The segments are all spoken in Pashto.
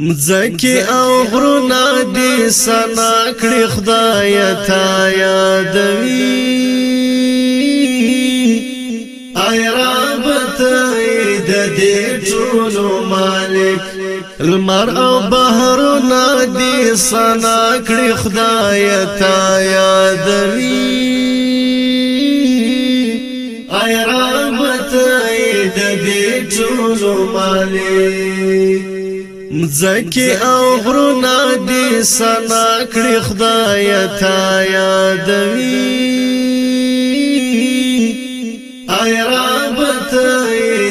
مځکه او غرونه دې سنا کړې خدای ته یادوي ای رب ته د دې ټول مالک المر او بهرونه دې سنا کړې خدای ته یادوي ای رب ته د دې ټول مالک مزکی او غرونا دی سنا کړی خدای ته یادوي آیا رب ته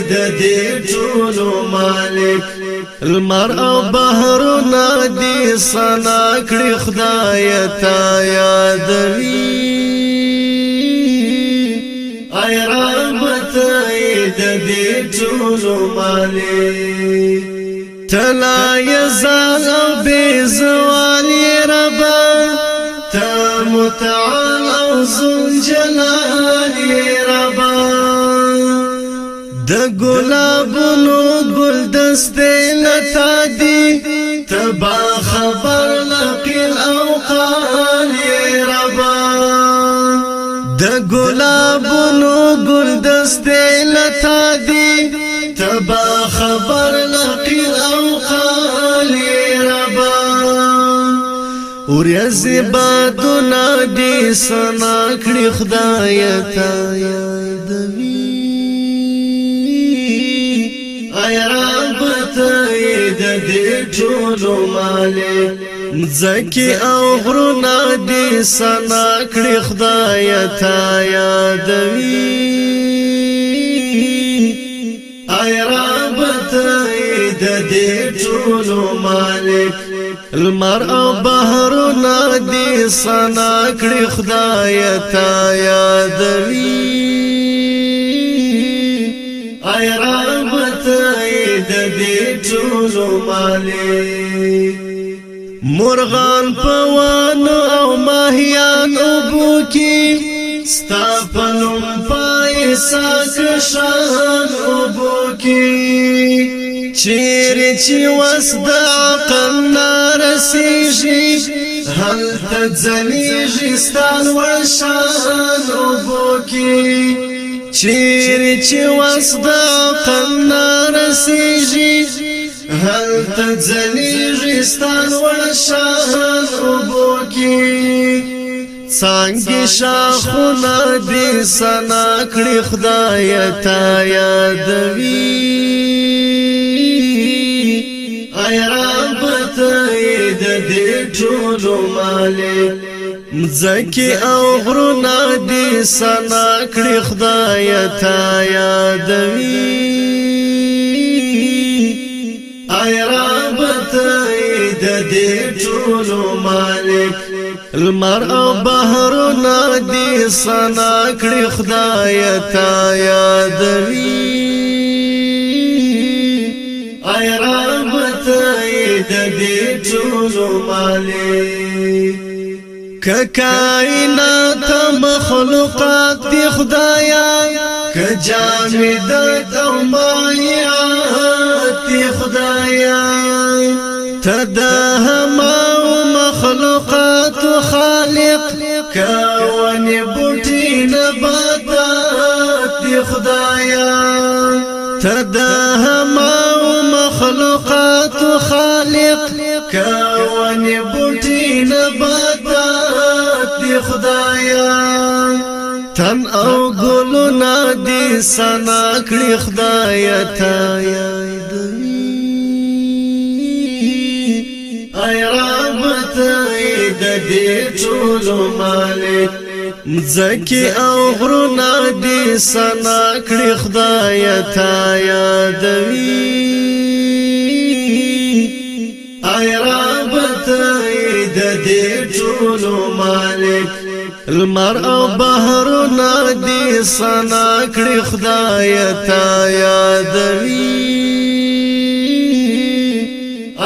د دې ټول مالک المر او بهرنا دی سنا کړی خدای ته یادوي آیا رب ته د دې ټول مالک تلا یزال او بی زوالی ربا تا متعال او زنجلالی ربا د ګلابونو ګل دستې لتا دی تبا خبر لقل او قالی ربا د ګلابونو ګل دستې لتا دی تبا خبر ورځ بادونه دې سنا کړی خدای ته یادوي ای رب ته دې ټولو مالک مزکی او غرونه دې سنا کړی خدای ته یادوي د دې ټولو مالک المر او بحر نادي سنا کړ خدای ته یاد وی ای رحمت د دې ټولو مالک مرغان پوان او ماهیان ابو کی ستا پنم پای ساک شان ابو کی چیر چی وس د عقل نارسیږي هل تځلیږي ستان ورشان وبوکی چیر چی وس د عقل نارسیږي هل تځلیږي ستان ورشان وبوکی څنګه شاخونه دې سنا کړی خدای ته یادوي ټولو مالک مزکی او غرونا دې سنا کړی خدای ته یادوي ای رب ته د دې ټولو مالک المر او بهرونه دې سنا کړی خدای ته زرمالی که مخلوقات دي خدايا كجامدات جامدت او مایات دی خدایا مخلوقات خالق که ونی نباتات دي خدايا تداها ما مخلوقات خالق مانی بوٹی نباتات دی خدایا تن او گلو نا دی سنا کڑی خدایا تایا ای رابط ای دا دی چولو مالک مزکی او غرو نا دی سنا کڑی خدایا تا یادوی ټولو مالک المر او بهرونه دي سنا کړی خدای ته یادوي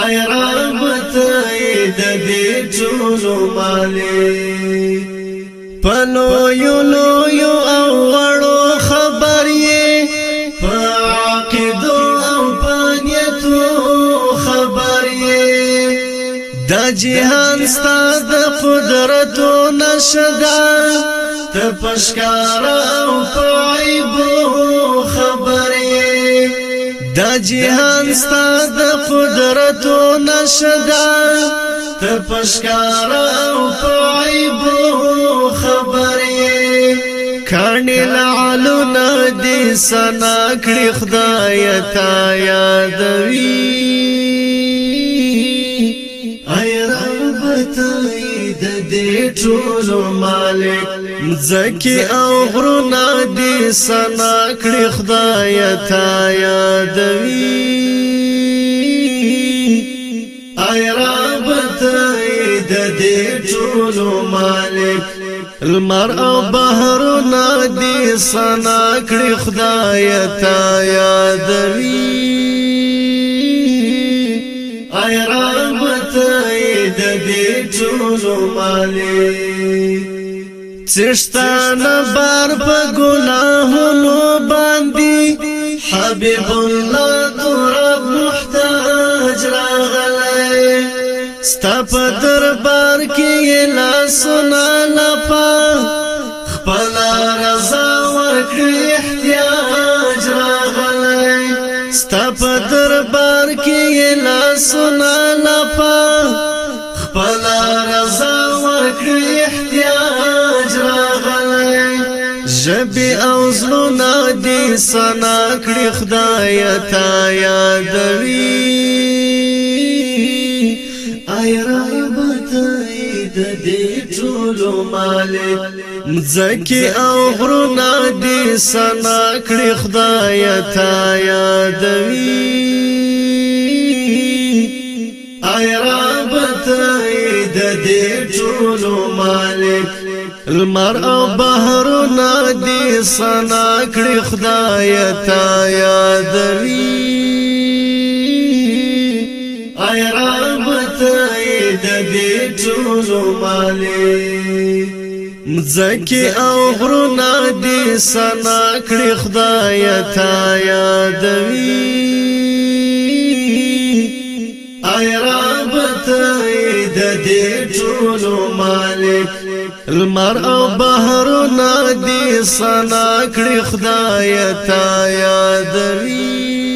ای رب ته د دې ټولو مالک پنو یو دا جهان ستا د قدرتو نشدا ته پشکار او پایبو خبرې دا جهان ستا د قدرتو نشدا ته پشکار او پایبو خبرې کانی لعلو ندی سنا کړی خدای ته یادوي دی ټول مالک مزکی او غرنا دی سنا کړی خدای تا یادوي ای رب ته د دې ټول مالک المر او بحر نادي سنا کړی خدای يا یادوي ای رب روزو مالی چشتان بار په ګناهونو باندې حبیب الله تر محتاج راغلی ستپ دربار کې لا سنا لپا خپل رضا ورکړي احتیاج راغلی ستپ دربار کې لا سنا ژبې او زړونه دې سنا کړې خدای ته یادوي آی رب ته د دې ټول مالک مزکی او غرونه دې سنا کړې خدای ته یادوي لمر او بحرونه دې سنا کړی خدای ته یاد لري ای رب ته د دې ټول مالي مزکی او غرونه دې سنا کړی خدای ته یاد لري لمر او بهرونه دې سنا کړی خدای ته یادوي